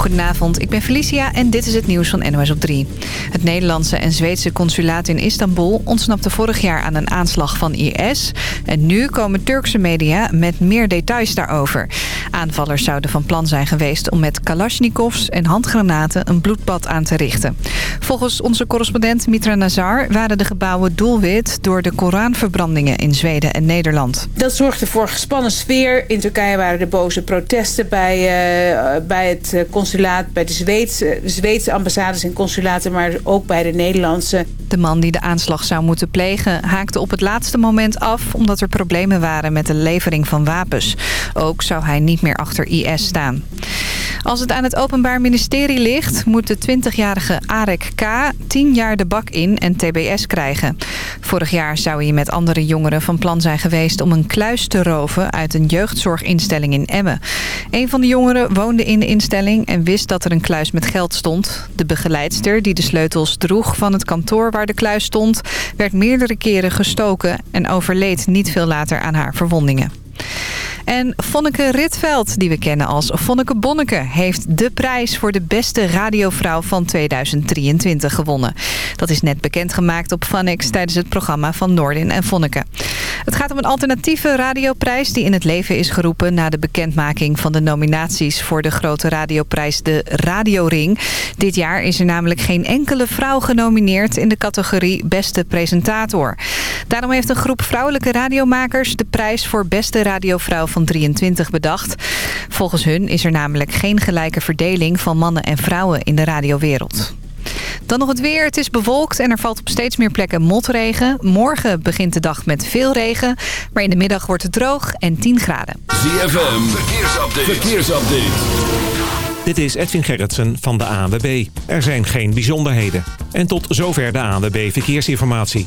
Goedenavond, ik ben Felicia en dit is het nieuws van NOS op 3. Het Nederlandse en Zweedse consulaat in Istanbul ontsnapte vorig jaar aan een aanslag van IS. En nu komen Turkse media met meer details daarover. Aanvallers zouden van plan zijn geweest om met kalasjnikovs en handgranaten een bloedbad aan te richten. Volgens onze correspondent Mitra Nazar waren de gebouwen doelwit door de Koranverbrandingen in Zweden en Nederland. Dat zorgde voor gespannen sfeer. In Turkije waren er boze protesten bij, uh, bij het eh, bij de Zweedse, Zweedse ambassades en consulaten, maar ook bij de Nederlandse. De man die de aanslag zou moeten plegen haakte op het laatste moment af omdat er problemen waren met de levering van wapens. Ook zou hij niet meer achter IS staan. Als het aan het Openbaar Ministerie ligt, moet de 20-jarige Arek K. 10 jaar de bak in en tbs krijgen. Vorig jaar zou hij met andere jongeren van plan zijn geweest om een kluis te roven uit een jeugdzorginstelling in Emmen. Een van de jongeren woonde in de instelling en wist dat er een kluis met geld stond. De begeleidster die de sleutels droeg van het kantoor waar de kluis stond... werd meerdere keren gestoken en overleed niet veel later aan haar verwondingen. En Vonneke Ritveld, die we kennen als Vonneke Bonneke... heeft de prijs voor de beste radiovrouw van 2023 gewonnen. Dat is net bekendgemaakt op Funix tijdens het programma van Noordin en Vonneke. Het gaat om een alternatieve radioprijs die in het leven is geroepen... na de bekendmaking van de nominaties voor de grote radioprijs de Radioring. Dit jaar is er namelijk geen enkele vrouw genomineerd... in de categorie Beste Presentator. Daarom heeft een groep vrouwelijke radiomakers... de prijs voor Beste Radiovrouw van 23 bedacht. Volgens hun is er namelijk geen gelijke verdeling van mannen en vrouwen in de radiowereld. Dan nog het weer. Het is bewolkt en er valt op steeds meer plekken motregen. Morgen begint de dag met veel regen. Maar in de middag wordt het droog en 10 graden. ZFM, verkeersupdate. verkeersupdate. Dit is Edwin Gerritsen van de ANWB. Er zijn geen bijzonderheden. En tot zover de ANWB Verkeersinformatie.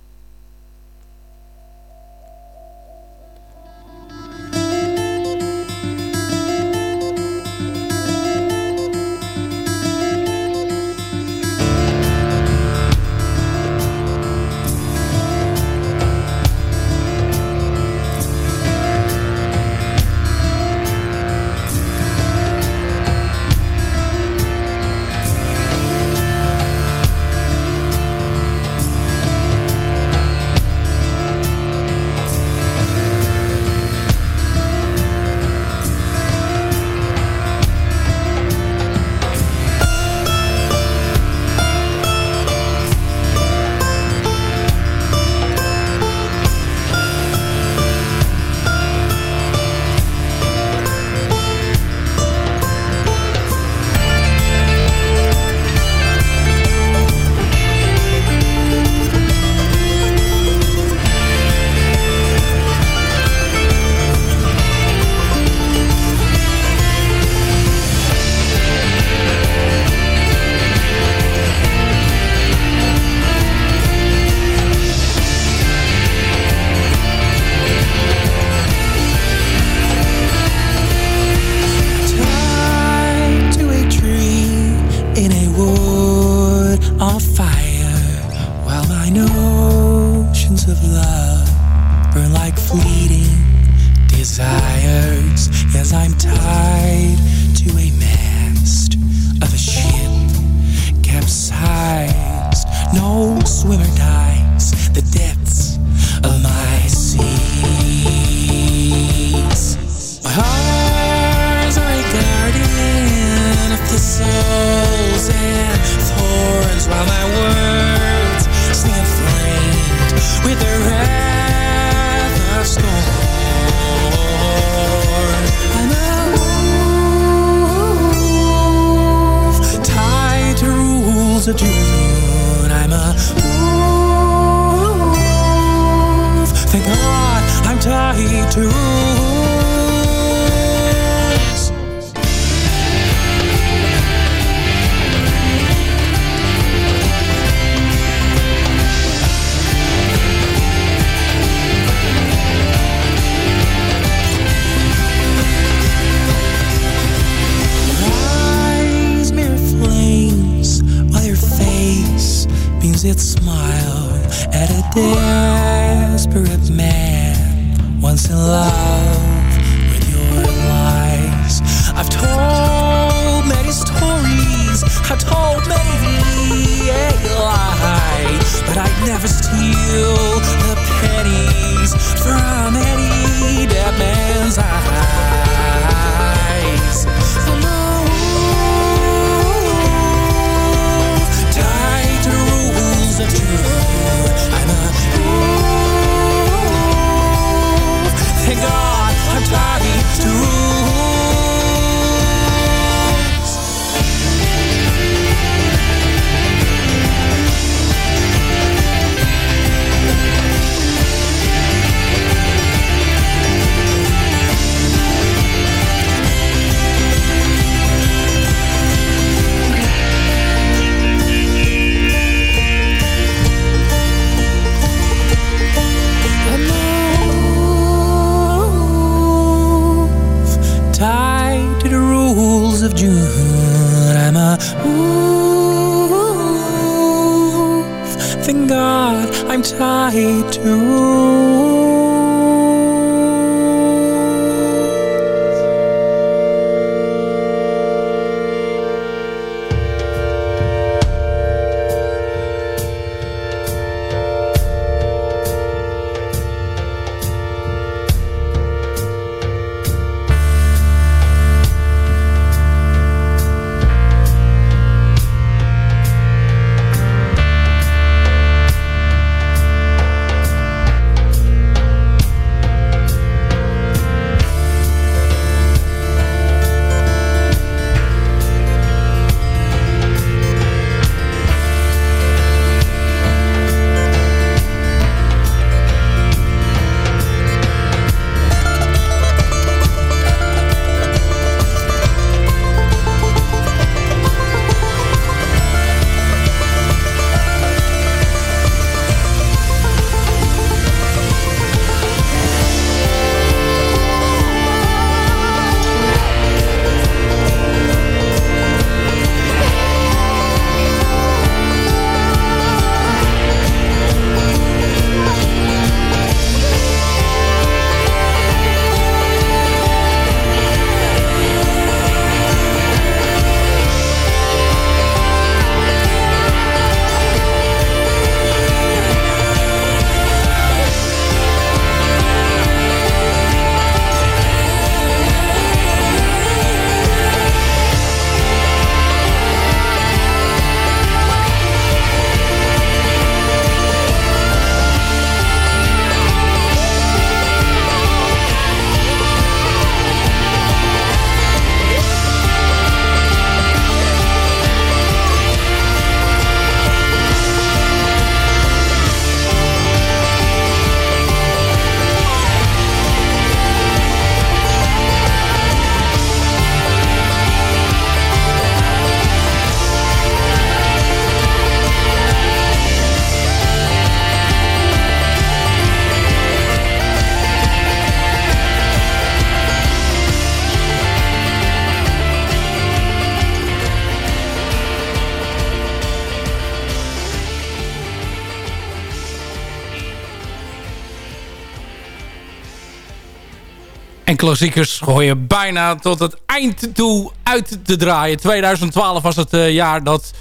Klassiekers gooien bijna tot het eind toe uit te draaien. 2012 was het eh, jaar dat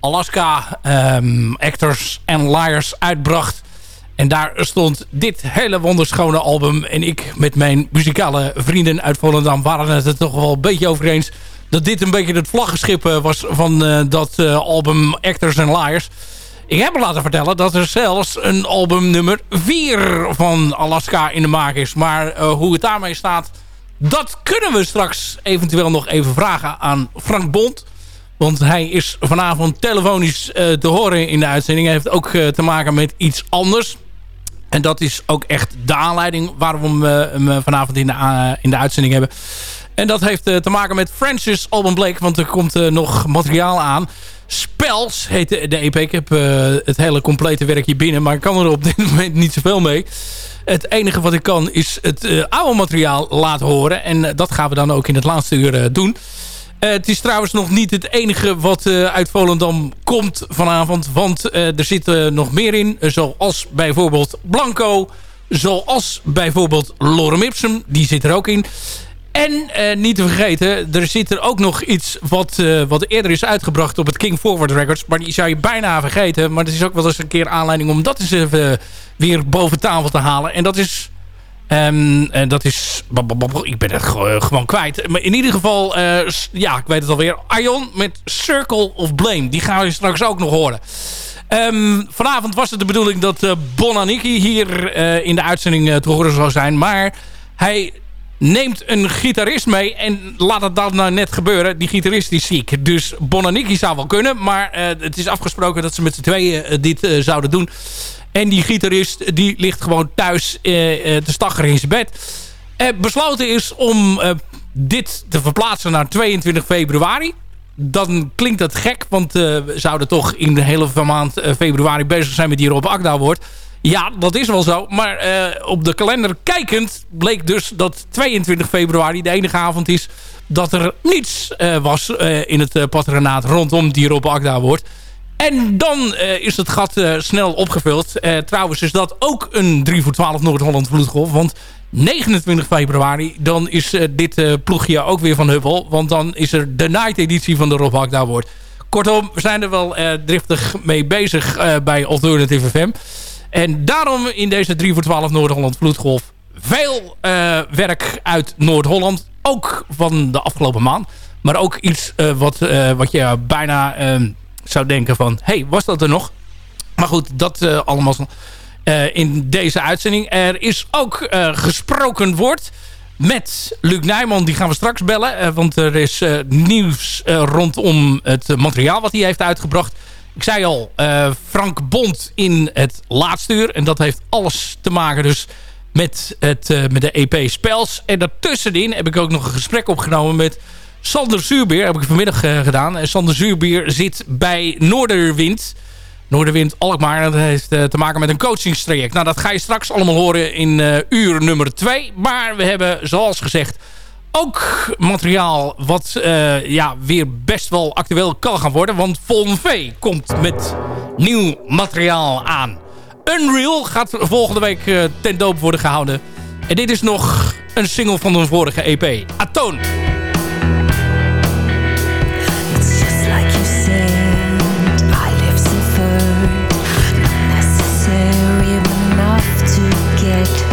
Alaska ehm, Actors and Liars uitbracht. En daar stond dit hele wonderschone album. En ik met mijn muzikale vrienden uit Volendam waren het er toch wel een beetje over eens... dat dit een beetje het vlaggenschip eh, was van eh, dat album Actors and Liars... Ik heb me laten vertellen dat er zelfs een album nummer 4 van Alaska in de maak is. Maar eh, hoe het daarmee staat, dat kunnen we straks eventueel nog even vragen aan Frank Bond. Want hij is vanavond telefonisch te horen in de uitzending. Hij heeft ook te maken met iets anders. En dat is ook echt de aanleiding waarom we hem vanavond in de, in de uitzending hebben. En dat heeft te maken met Francis Alban Blake. Want er komt nog materiaal aan. Spels heet de, EP. Ik heb het hele complete werk hier binnen. Maar ik kan er op dit moment niet zoveel mee. Het enige wat ik kan is het uh, oude materiaal laten horen. En uh, dat gaan we dan ook in het laatste uur uh, doen. het is trouwens nog niet het enige wat uit Volendam komt vanavond. Want er zit nog meer in. zoals bijvoorbeeld Blanco. Zoals bijvoorbeeld Lorem Ipsum. Die zit er ook in. En eh, niet te vergeten, er zit er ook nog iets wat, uh, wat eerder is uitgebracht op het King Forward Records. Maar die zou je bijna vergeten. Maar het is ook wel eens een keer aanleiding om dat eens even weer boven tafel te halen. En dat is... En dat is... Ik ben het gewoon kwijt. Maar in ieder geval, ja, ik weet het alweer. Ion met Circle of Blame. Die gaan we straks ook nog horen. Um, vanavond was het de bedoeling dat Bonaniki hier in de uitzending te horen zou zijn. Maar hij neemt een gitarist mee en laat het dan nou net gebeuren. Die gitarist is ziek. Dus Bonaniki zou wel kunnen, maar uh, het is afgesproken dat ze met z'n tweeën uh, dit uh, zouden doen. En die gitarist die ligt gewoon thuis te staggeren in zijn bed. besloten is om dit te verplaatsen naar 22 februari. Dan klinkt dat gek, want we zouden toch in de hele maand februari bezig zijn met die Rob Akda wordt. Ja, dat is wel zo. Maar uh, op de kalender kijkend bleek dus dat 22 februari de enige avond is dat er niets uh, was uh, in het patronaat rondom die Rob Akda wordt. En dan is het gat snel opgevuld. trouwens is dat ook een 3 voor 12 Noord-Holland vloedgolf. Want 29 februari, dan is dit ploegje ook weer van Hubbel. Want dan is er de night editie van de Rob Akda wordt. Kortom, we zijn er wel driftig mee bezig bij Alternative FM. En daarom in deze 3 voor 12 Noord-Holland Vloedgolf veel uh, werk uit Noord-Holland. Ook van de afgelopen maand. Maar ook iets uh, wat, uh, wat je bijna zou denken van... hey, was dat er nog? Maar goed, dat allemaal in deze uitzending. Er is ook gesproken woord met Luc Nijman. Die gaan we straks bellen. want er is nieuws rondom het materiaal wat hij heeft uitgebracht... Ik zei al, uh, Frank Bond in het laatste uur. En dat heeft alles te maken dus met, het, uh, met de EP Spels. En daartussenin heb ik ook nog een gesprek opgenomen met Sander Zuurbeer. Heb ik vanmiddag uh, gedaan. En Sander Zuurbeer zit bij Noorderwind. Noorderwind Alkmaar. Dat heeft te maken met een coachingstraject. Nou, dat ga je straks allemaal horen in uur nummer 2. Maar we hebben, zoals gezegd ook materiaal wat eh, ja, weer best wel actueel kan gaan worden. Want Von V komt met nieuw materiaal aan. Unreal gaat volgende week uh, ten doop worden gehouden. En dit is nog een single van hun vorige EP. Atoon. It's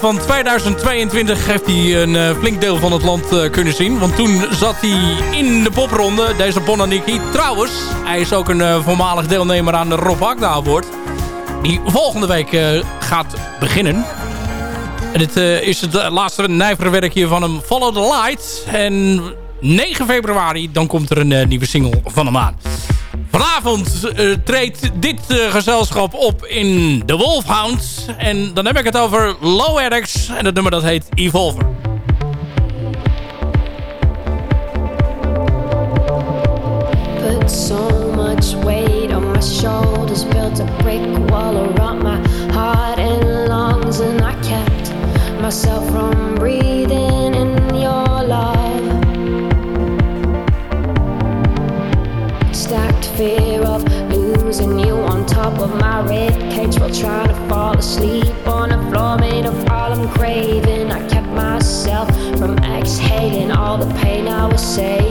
van 2022 heeft hij een eh, flink deel van het land eh, kunnen zien. Want toen zat hij in de popronde, deze Bonaniki. Trouwens, hij is ook een eh, voormalig deelnemer aan de Rob Agda Award. Die volgende week gaat beginnen. En dit is het laatste nijverwerkje van hem Follow the Light. En 9 februari, dan komt er een nieuwe single van hem aan vanavond eh, treedt dit eh, gezelschap op in The Wolfhounds. En dan heb ik het over Low Addicts. En dat nummer dat heet Evolver. say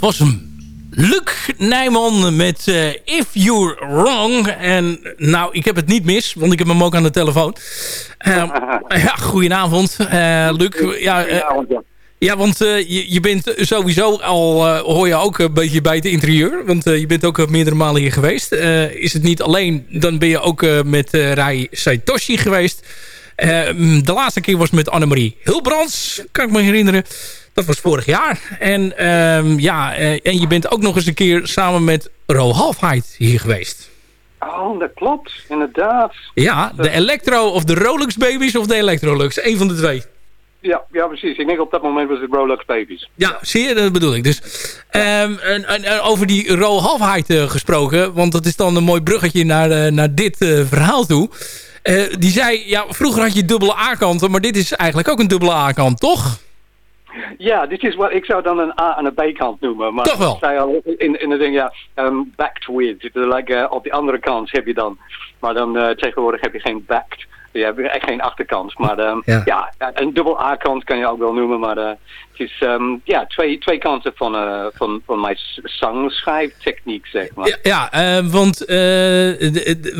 dat was hem. Luc Nijman met eh, If You're Wrong. En nou, ik heb het niet mis, want ik heb hem ook aan de telefoon. Uh, ja, goedenavond, uh, Luc. Ja, ja, want je, je bent sowieso al, hoor je ook een beetje bij het interieur. Want je bent ook meerdere malen hier geweest. is het niet alleen, dan ben je ook met Rai Saitoshi geweest. de laatste keer was met Annemarie Hilbrands, kan ik me herinneren. Dat was vorig jaar. En, uh, ja, uh, en je bent ook nog eens een keer samen met Ro Halfheid hier geweest. Oh, dat klopt. Inderdaad. Ja, de Electro of de Rolex Babies of de Electrolux. Eén van de twee. Ja, ja, precies. Ik denk op dat moment was het Rolex Babies. Ja, zie je? Dat bedoel ik. Dus um, en, en, over die Ro Halfheid uh, gesproken. Want dat is dan een mooi bruggetje naar, uh, naar dit verhaal toe. die zei, ja, vroeger had je dubbele A-kanten. Maar dit is eigenlijk ook een dubbele A-kant, toch? Ja, dit is wat ik zou dan een A- en een B-kant noemen. Maar Toch wel? Ik zei al in, in de ding, ja, um, backed with. Like, uh, op die andere kant heb je dan. Maar dan uh, tegenwoordig heb je geen backed. Je hebt echt geen achterkant. Maar um, ja. ja. een dubbel A-kant kan je ook wel noemen. Maar uh, het is um, ja, twee, twee kanten van, uh, van, van mijn zangschrijftechniek, zeg maar. Ja, ja uh, want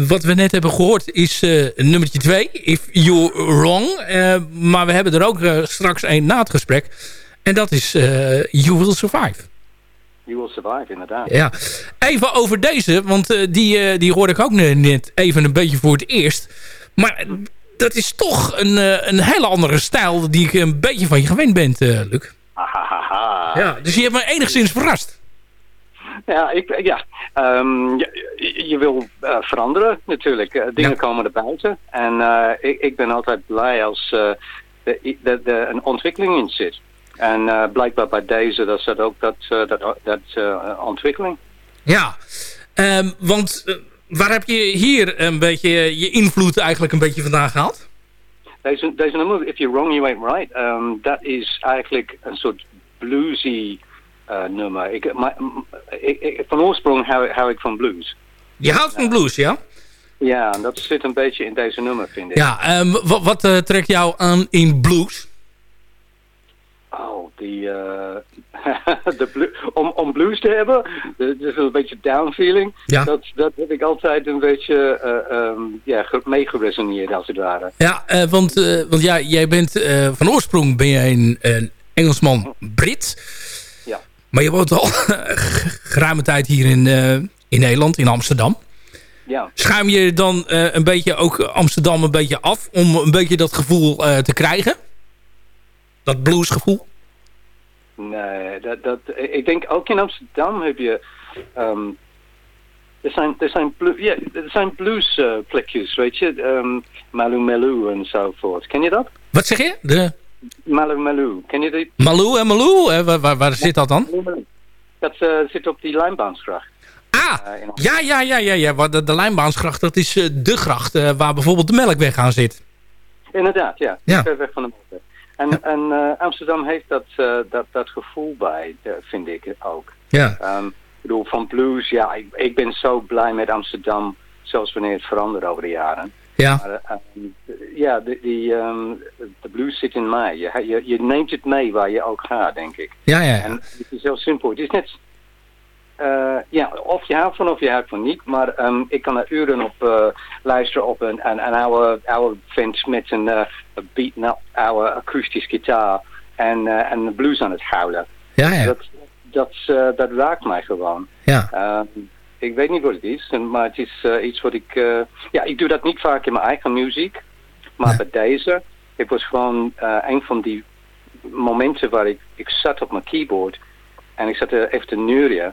wat we net hebben gehoord is nummertje twee. If You're Wrong. maar we hebben er ook straks een na het gesprek. En dat is You Will Survive. You Will Survive, inderdaad. Ja. Even over deze, want die, die hoorde ik ook net even een beetje voor het eerst. Maar dat is toch een, een hele andere stijl die ik een beetje van je gewend ben, Luc. Ja, dus je hebt me enigszins verrast. Ja, ik, ja. Um, je, je, wil uh, veranderen natuurlijk. Uh, dingen ja. komen er buiten. En uh, ik, ik, ben altijd blij als er een ontwikkeling in zit. En blijkbaar bij deze dat zit ook dat, dat, dat ontwikkeling. Ja, um, want waar heb je hier een beetje je invloed eigenlijk een beetje vandaan gehaald? Deze, deze nummer, If You're Wrong, You Ain't Right, um, dat is eigenlijk een soort bluesy uh, nummer. Ik, my, ik, ik, van oorsprong hou, hou ik van blues. Je houdt van blues, ja? Ja, dat zit een beetje in deze nummer, vind ik. Ja, um, wat, wat uh, trekt jou aan in blues? Oh, die, uh, de om, om blues te hebben, is een beetje down feeling. Ja. Dat, dat heb ik altijd een beetje uh, um, ja, meegeresoneerd als het ware. Ja, uh, want, want ja, jij bent van oorsprong ben jij een, een Engelsman Brit. Ja. Maar je woont al geruime tijd hier in, in Nederland, in Amsterdam. Ja. Schuim je dan een beetje ook Amsterdam een beetje af om een beetje dat gevoel te krijgen? Dat bluesgevoel? Nee, dat, dat, ik denk ook in Amsterdam heb je... Um, er zijn, er zijn, blu ja, er zijn blues uh, plekjes, weet je. Um, Malu Malu enzovoort. Ken je dat? Wat zeg je? De... Malu Malu. Ken je die? Malu en Malu? Eh, waar, waar, waar zit dat dan? Dat uh, zit op die lijnbaansgracht. Ah, uh, ja, ja, ja, ja, ja. De, de lijnbaansgracht, dat is de gracht waar bijvoorbeeld de melkweg aan zit. Inderdaad, ja. ja. Ver weg van de melkweg. En, ja. en uh, Amsterdam heeft dat, uh, dat, dat gevoel bij, uh, vind ik ook. Ja. Um, ik bedoel, van blues, ja, ik, ik, ben zo blij met Amsterdam, zoals wanneer het verandert over de jaren. Ja. Maar, um, ja, de, die, um, de blues zit in mij. Je, je, je, neemt het mee waar je ook gaat, denk ik. Ja, ja, ja. En het is heel simpel. Het is net... Uh, ja, of je houdt van of je houdt van niet. Maar um, ik kan er uren op uh, luisteren op een, een, een oude, oude vent met een uh, beaten up oude akoestische gitaar. En, en de blues aan het houden. Ja, ja. Dat, dat, dat raakt mij gewoon. Ja. Um, ik weet niet wat het is. Maar het is iets wat ik... ja, ik doe dat niet vaak in mijn eigen muziek. Maar nee. bij deze... Het was gewoon een van die momenten waar ik, ik zat op mijn keyboard. En ik zat er even te neurien.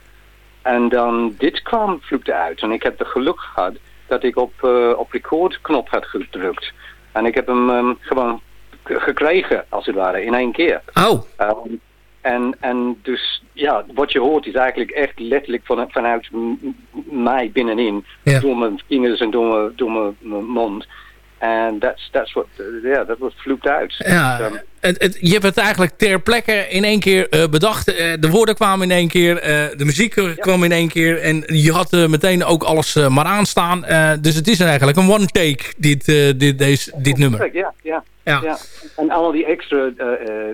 En dan dit kwam vloekte uit. En ik heb de geluk gehad dat ik op, uh, op recordknop had gedrukt. En ik heb hem um, gewoon gekregen, als het ware, in één keer. Oh. Um, en, en dus, ja, wat je hoort is eigenlijk echt letterlijk van, vanuit mij binnenin. Ja. Door mijn vingers en door mijn, door mijn, mond. En that's, that's what, ja, yeah, dat wordt vloekt uit. Ja, dus, um, het, het, je hebt het eigenlijk ter plekke in één keer uh, bedacht. Uh, de woorden kwamen in één keer. Uh, de muziek ja. kwam in één keer. En je had meteen ook alles maar aanstaan. dus het is eigenlijk een one take, dit, dit, deze, dit nummer. Ja, ja. Ja. ja. En al die extra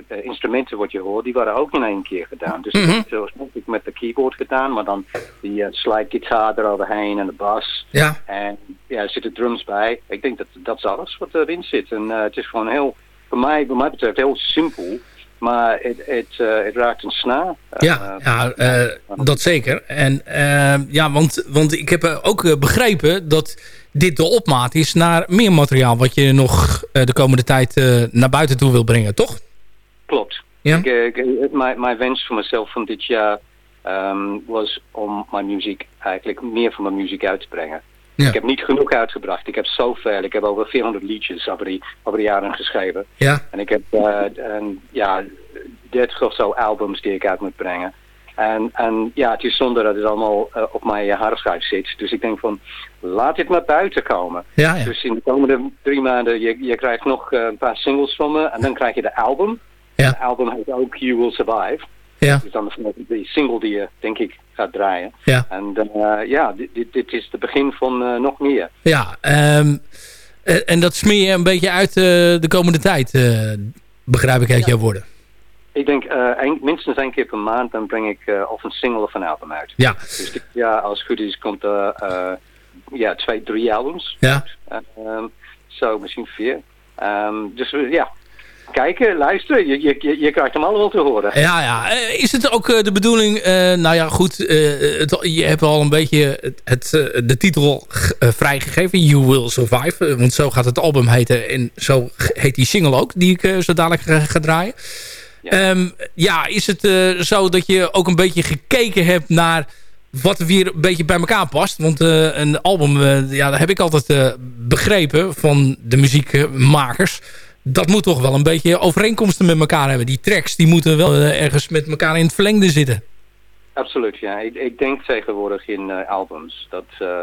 instrumenten wat je hoort, die waren ook in één keer gedaan. Dus mm -hmm. zoals ik met de keyboard gedaan, maar dan die slide gitaar eroverheen en de bas. Ja. En ja, er zitten drums bij. Ik denk dat dat is alles wat erin zit. En het is gewoon heel voor mij, wat mij betreft heel simpel. Maar het, het, uh, het raakt een snaar. Ja, uh, ja uh, dat zeker. En ja, want, want ik heb ook begrepen dat dit de opmaat is naar meer materiaal... wat je nog de komende tijd naar buiten toe wil brengen, toch? Klopt. Ja? Ik, ik, mijn wens voor mezelf van dit jaar um, was om mijn muziek eigenlijk meer van mijn muziek uit te brengen. Ja. Ik heb niet genoeg uitgebracht. Ik heb zoveel. Ik heb over 400 liedjes over die, over de jaren geschreven. Ja. En ik heb uh, een, ja, 30 of zo albums die ik uit moet brengen. En, en ja, het is zonde dat het allemaal uh, op mijn hardschijf zit. Dus ik denk van, laat dit maar buiten komen. Ja, ja. Dus in de komende drie maanden, je, je krijgt nog uh, een paar singles van me. En dan krijg je de album. Ja. De album heet ook You Will Survive. Ja. Dus dan de single die je, denk ik, gaat draaien. Ja. En uh, ja, dit, dit, dit, is het begin van uh, nog meer. Ja, um, en dat smeer je een beetje uit uh, de komende tijd, begrijp ik uit ja. jouw woorden. Ik denk een, minstens één keer per maand dan breng ik of een single of een album uit. Ja. Dus dit jaar, als het goed is, komt er ja, twee, drie albums. Ja. Um, zo, misschien vier. Um, dus ja, kijken, luisteren. Je, je, je krijgt hem allemaal te horen. Ja, ja. Is het ook uh, de bedoeling... Uh, nou ja, goed. Uh, het, je hebt al een beetje het, het de titel vrijgegeven. You Will Survive. want zo gaat het album heten. En zo heet die single ook. Die ik zo dadelijk ga, ga draaien. Ja. Um, ja, is het zo dat je ook een beetje gekeken hebt naar... Wat weer een beetje bij elkaar past. Want een album, ja, dat heb ik altijd begrepen van de muziekmakers dat moet toch wel een beetje overeenkomsten met elkaar hebben. Die tracks die moeten wel ergens met elkaar in het verlengde zitten. Absoluut, ja. Ik, ik denk tegenwoordig in uh, albums. Dat, uh,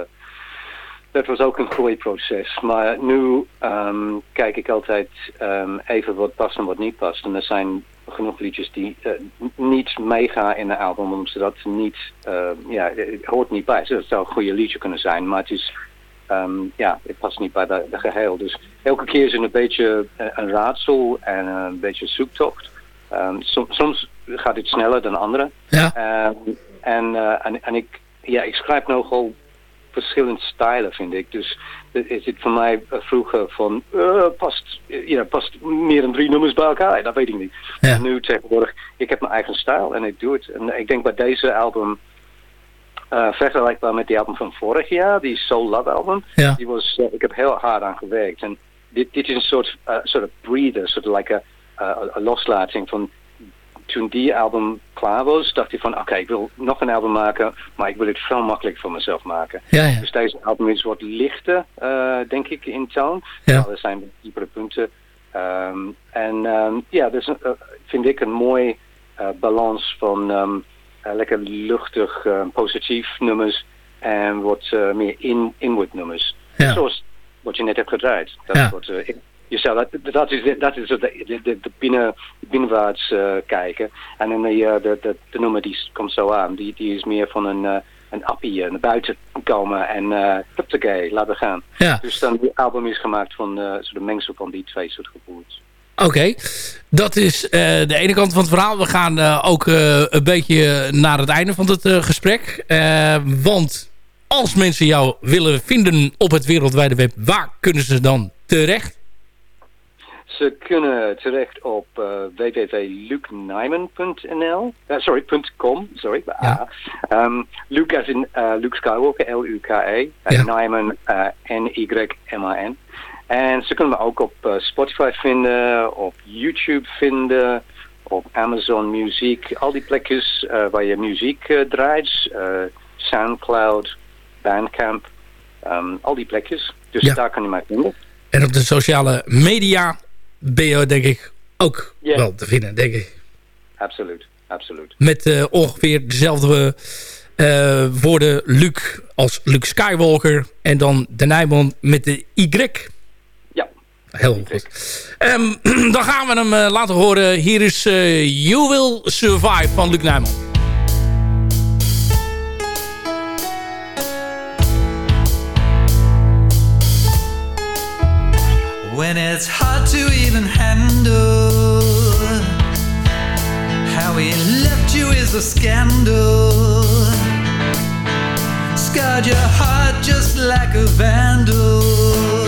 dat was ook een groeiproces. Maar nu um, kijk ik altijd um, even wat past en wat niet past. En er zijn genoeg liedjes die niet meegaan in een album, omdat ze dat niet, ja, het hoort niet bij. Het zou een goede liedje kunnen zijn, maar het is um, ja, het past niet bij de, de, geheel. Dus elke keer is het een beetje een raadsel en een beetje zoektocht. Um, soms, soms gaat het sneller dan andere. Ja. Um, en, uh, en, en ik, ja, ik schrijf nogal verschillende stijlen, vind ik. Dus is het voor mij vroeger van, uh, past, ja, past meer dan drie nummers bij elkaar? Dat weet ik niet. Ja. En nu tegenwoordig, ik heb mijn eigen stijl en ik doe het. En ik denk bij deze album uh, vergelijkbaar met die album van vorig jaar, die Soul Love album. Ja. Die was, uh, ik heb heel hard aan gewerkt. En dit, dit is een soort, uh, soort of breather, soort like een loslating van toen die album klaar was, dacht ik van oké, okay, ik wil nog een album maken, maar ik wil het veel makkelijker voor mezelf maken. Ja, ja. Dus deze album is wat lichter, denk ik, in toon. Ja. er zijn diepere punten. Um, en um, ja, dus vind ik een mooi balans van... Um, uh, lekker luchtig, uh, positief nummers en wat uh, meer in, inward nummers. Ja. Zoals wat je net hebt gedraaid. Dat ja. wordt, je zou dat, dat is, dat is de, de, de, binnen, binnenwaarts uh, kijken. En dan de, de, de, de nummer die komt zo aan. Die, die is meer van een, uh, een appie naar buiten komen en uh, huppakee, laten gaan. Ja. Dus dan die album is gemaakt van uh, soort mengsel van die twee soort gevoelens. Oké, okay. dat is uh, de ene kant van het verhaal. We gaan uh, ook uh, een beetje naar het einde van het gesprek. want als mensen jou willen vinden op het wereldwijde web, waar kunnen ze dan terecht? Ze kunnen terecht op www.lukenijman.nl Sorry, .com, sorry. Ja. Um, Luke as in Luke Skywalker, L-U-K-E. Ja. Nyman, N-Y-M-A-N. En ze kunnen me ook op uh, Spotify vinden, op YouTube vinden, op Amazon Muziek. Al die plekjes uh, waar je muziek uh, draait. Soundcloud, Bandcamp, um, al die plekjes. Dus ja. daar kan je mij vinden. En op de sociale media ben je denk ik ook yeah. wel te vinden, denk ik. Absoluut, absoluut. Met ongeveer dezelfde woorden Luc als Luke Skywalker. En dan de Nijman met de Y heel goed. Um, dan gaan we hem uh, laten horen. Hier is uh, You Will Survive van Luc Nijman. When it's hard to even handle How he left you is a scandal Scarred your heart just like a vandal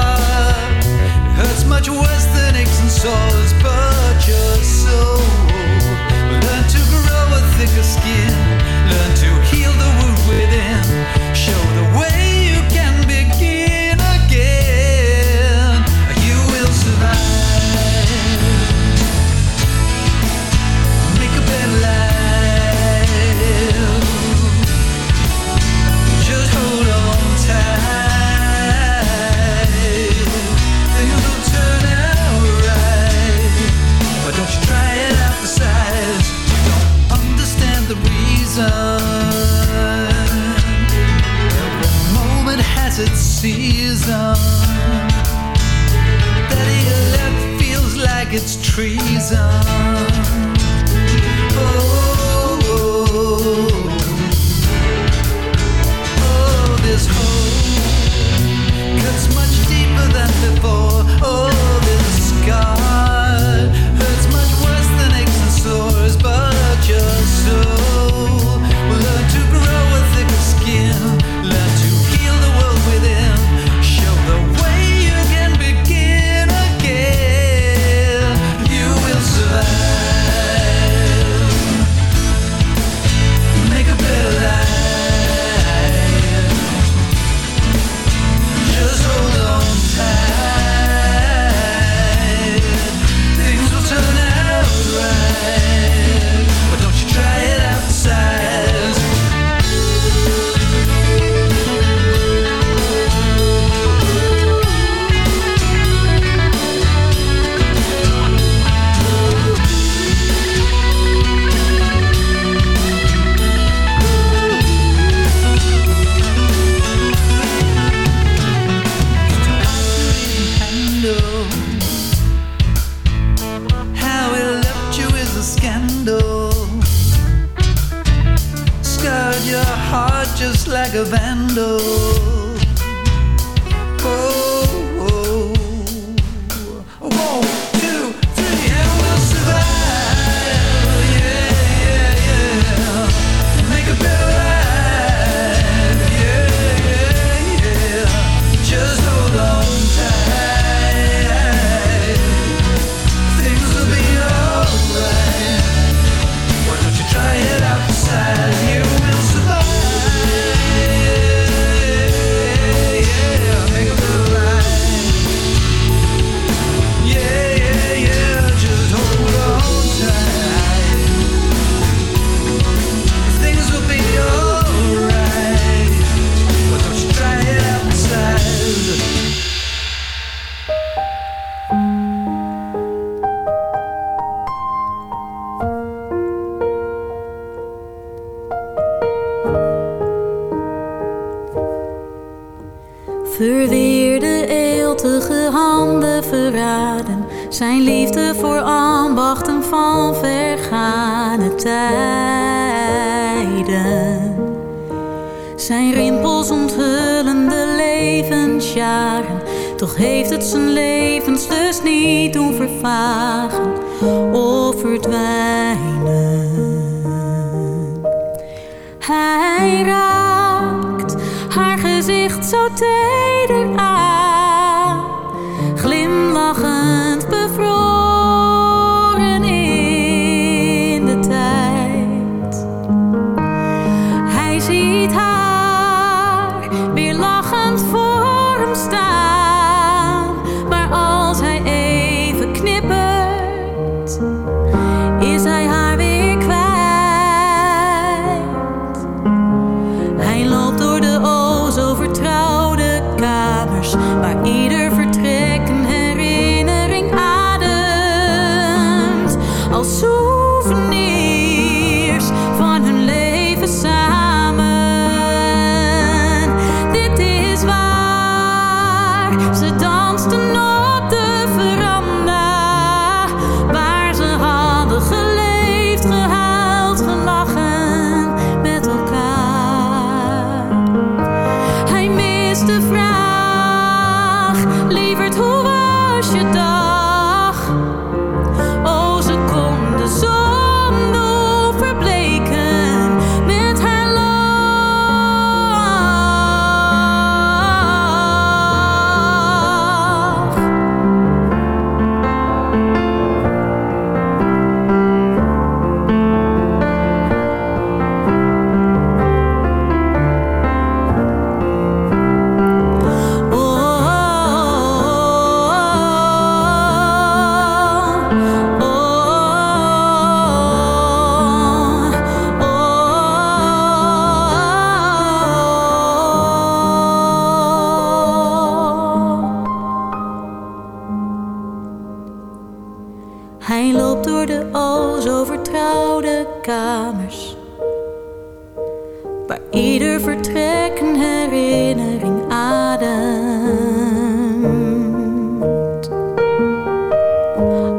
ieder vertrek een herinnering ademt.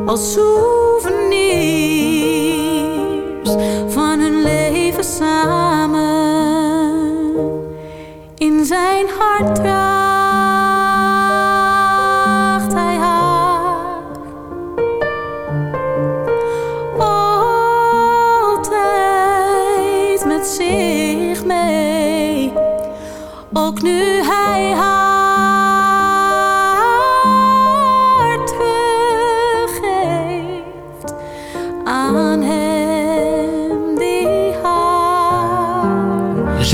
Als souvenirs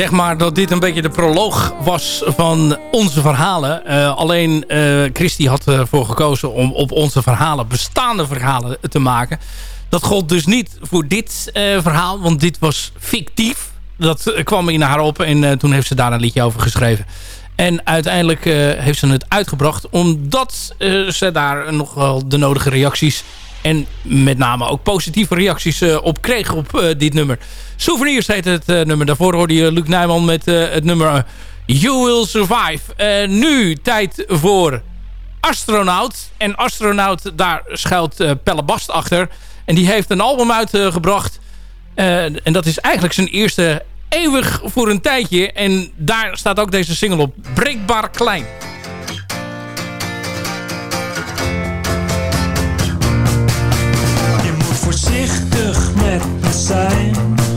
Zeg maar dat dit een beetje de proloog was van onze verhalen. Eh, alleen eh Christy had ervoor gekozen om op onze verhalen bestaande verhalen te maken. Dat gold dus niet voor dit eh, verhaal, want dit was fictief. Dat kwam in haar op en toen heeft ze daar een liedje over geschreven. En uiteindelijk heeft ze het uitgebracht omdat ze daar nog wel de nodige reacties en met name ook positieve reacties eh, op kreeg op eh, dit nummer. Souvenirs heet het eh, nummer. Daarvoor hoorde je Luc Nijman met het nummer You Will Survive. Nu tijd voor Astronaut. En Astronaut, daar schuilt Pelle Bast achter. En die heeft een album uitgebracht. En dat is eigenlijk zijn eerste eeuwig voor een tijdje. En daar staat ook deze single op. Breekbaar Klein. Voorzichtig met me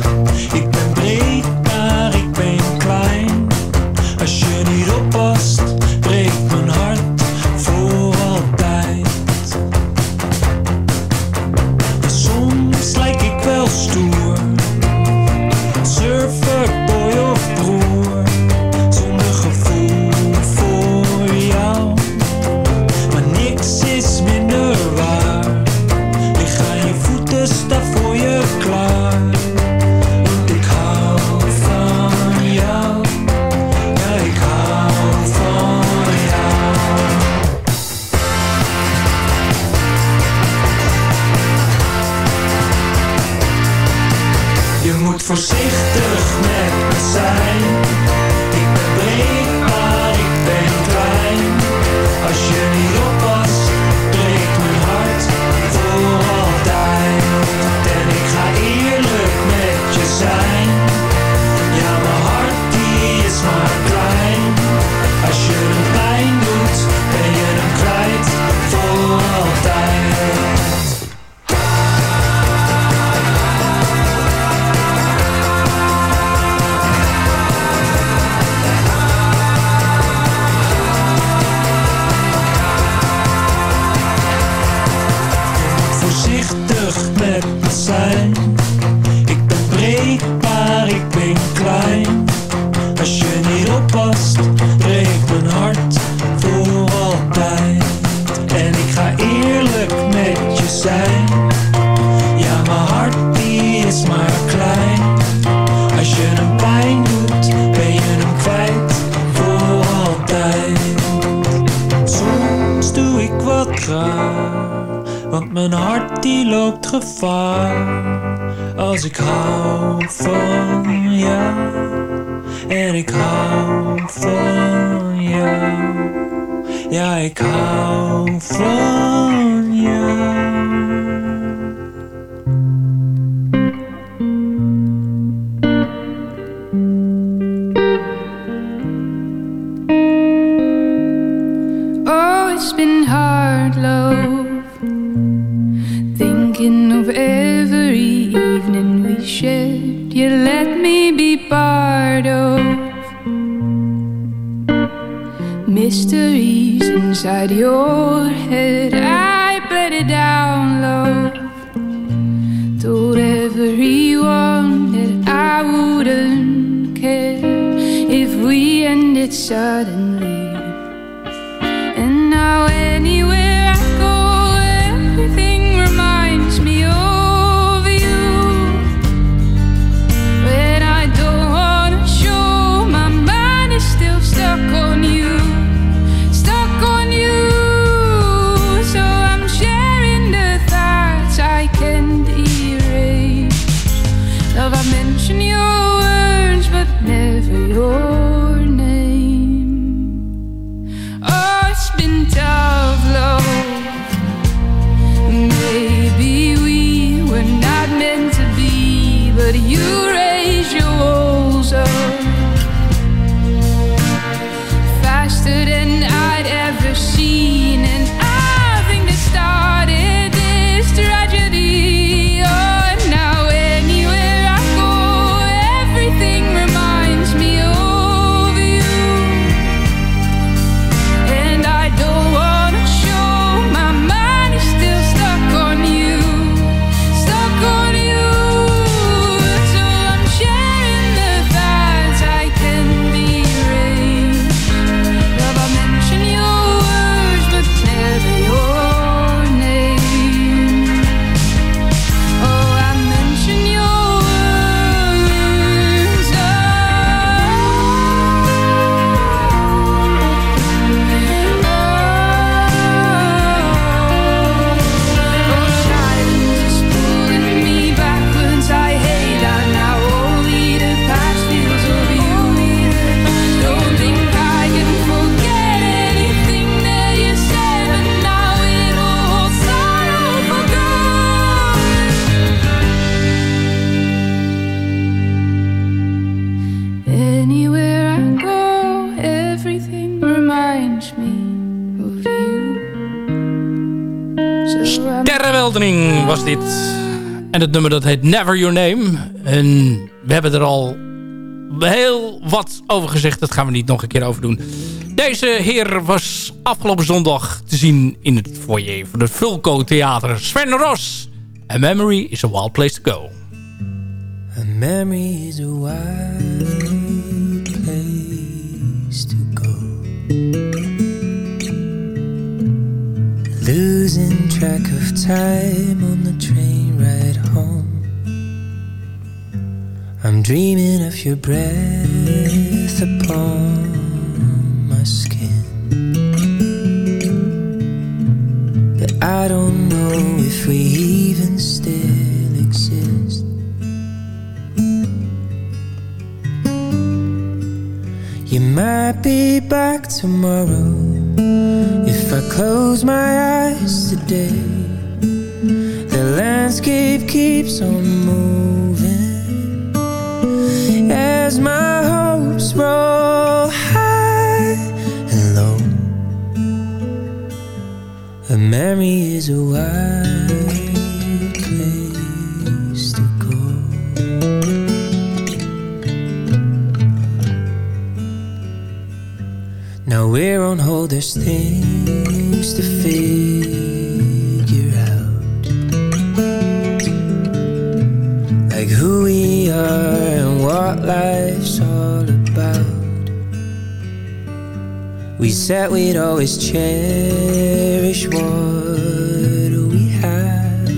Ja, ik hou van jou mysteries inside your head. I bled it down, love. Told everyone that I wouldn't care if we ended suddenly. Het nummer dat heet Never Your Name. En we hebben er al heel wat over gezegd. Dat gaan we niet nog een keer over doen. Deze heer was afgelopen zondag te zien in het foyer van het Vulco Theater. Sven Ros. A memory is a wild place to go. A memory is a wild place to go. Losing track of time on the train I'm dreaming of your breath upon my skin. But I don't know if we even still exist. You might be back tomorrow if I close my eyes today. The landscape keeps on moving as my hopes roll high and low. A memory is a wild place to go. Now we're on hold, there's things to figure what life's all about. We said we'd always cherish what we have.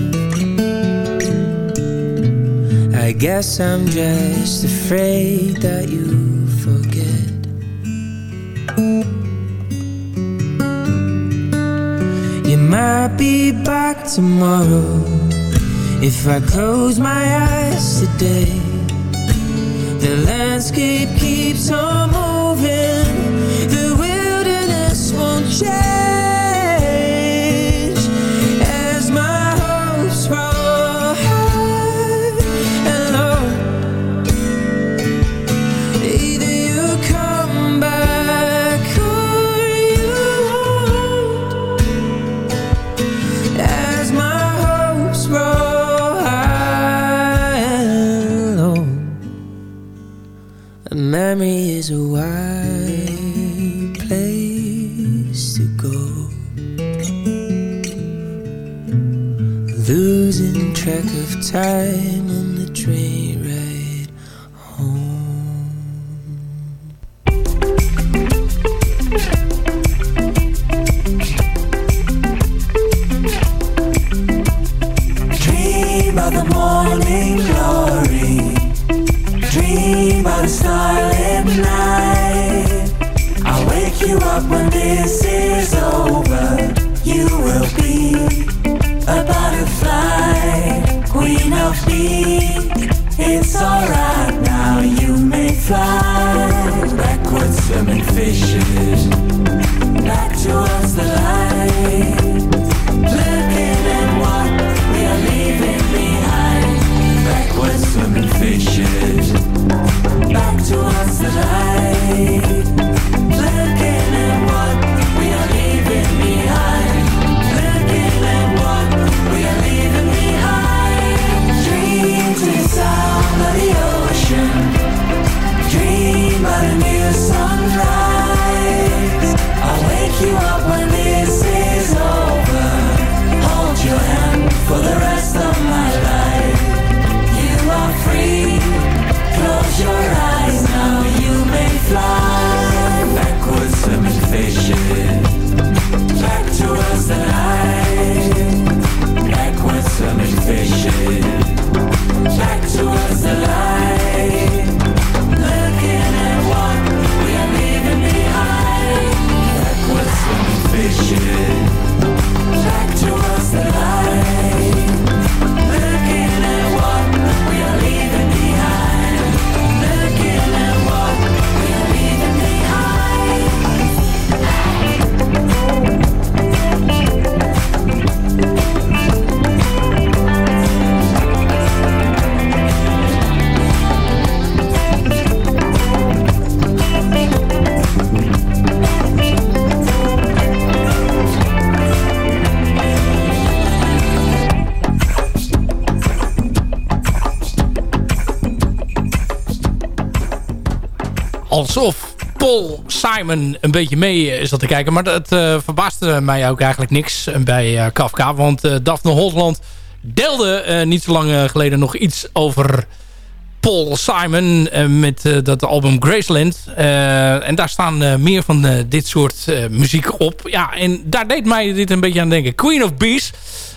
I guess I'm just afraid that you forget. You might be back tomorrow if I close my eyes today. The landscape keeps on moving, the wilderness won't change. Losing track of time on the train ride Simon een beetje mee eh, zat te kijken. Maar dat eh, verbaasde mij ook eigenlijk niks eh, bij Kafka. Want Daphne Holland deelde niet zo lang geleden nog iets over Paul Simon met dat album Graceland. En daar staan meer van dit soort muziek op. Ja, en daar deed mij dit een beetje aan denken. Queen of Bees.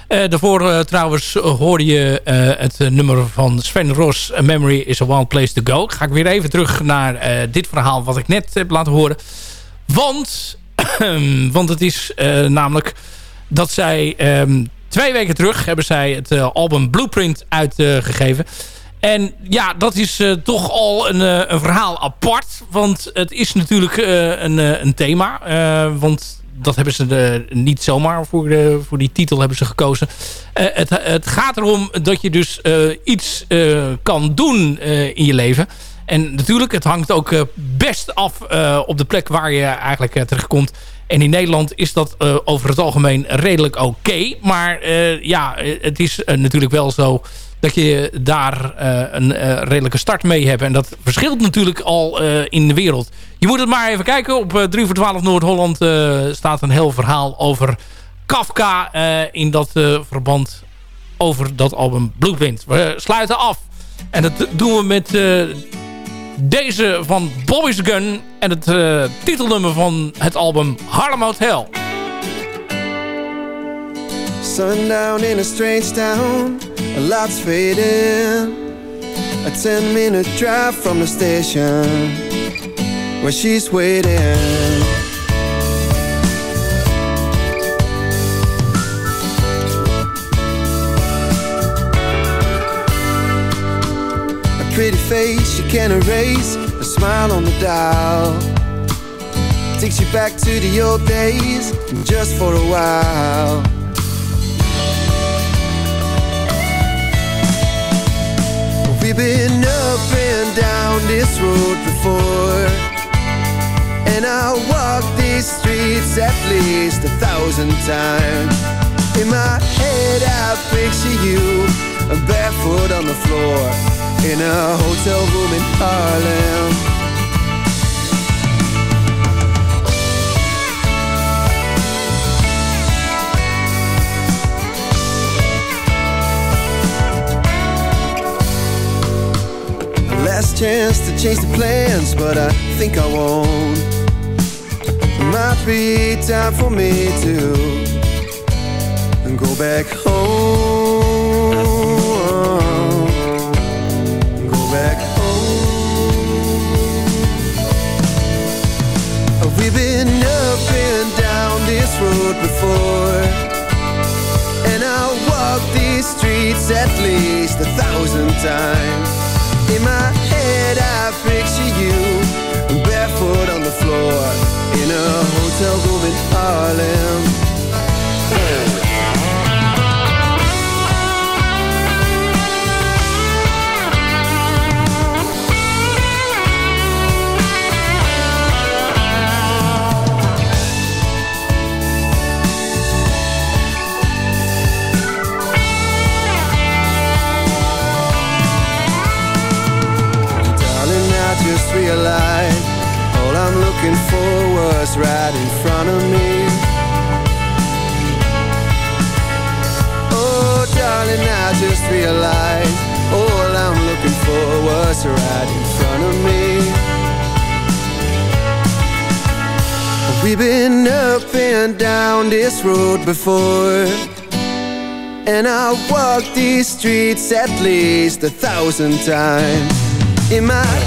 Eh, daarvoor eh, trouwens hoorde je eh, het eh, nummer van Sven Ros, A Memory is a Wild Place to Go. Ga ik weer even terug naar eh, dit verhaal wat ik net heb laten horen. Want, want het is eh, namelijk dat zij ehm, twee weken terug hebben zij het eh, album Blueprint uitgegeven. En ja, dat is eh, toch al een, eh, een verhaal apart. Want het is natuurlijk eh, een, eh, een thema. Eh, want dat hebben ze niet zomaar voor, de, voor die titel hebben ze gekozen. Eh, het, het gaat erom dat je dus eh, iets eh, kan doen eh, in je leven. En natuurlijk, het hangt ook eh, best af eh, op de plek waar je eigenlijk terechtkomt. En in Nederland is dat over het algemeen redelijk oké. Maar ja, het is natuurlijk wel zo dat je daar een redelijke start mee hebt. En dat verschilt natuurlijk al in de wereld. Je moet het maar even kijken. Op 3 voor 12 Noord-Holland staat een heel verhaal over Kafka in dat verband over dat album Blueprint. We sluiten af. En dat doen we met deze van Bobby's Gun en het titelnummer van het album Harlem Hotel. Sundown in a strange town, a light's fading. A ten minute drive from the station where she's waiting. A pretty face you can't erase, a smile on the dial. Takes you back to the old days, just for a while. Been up and down this road before. And I walked these streets at least a thousand times. In my head I picture you Barefoot on the floor In a hotel room in Harlem last chance to change the plans, but I think I won't. Might be time for me to go back home. Go back home. We've been up and down this road before. And I walk these streets at least a thousand times. In my head, I before. And I walked these streets at least a thousand times. In my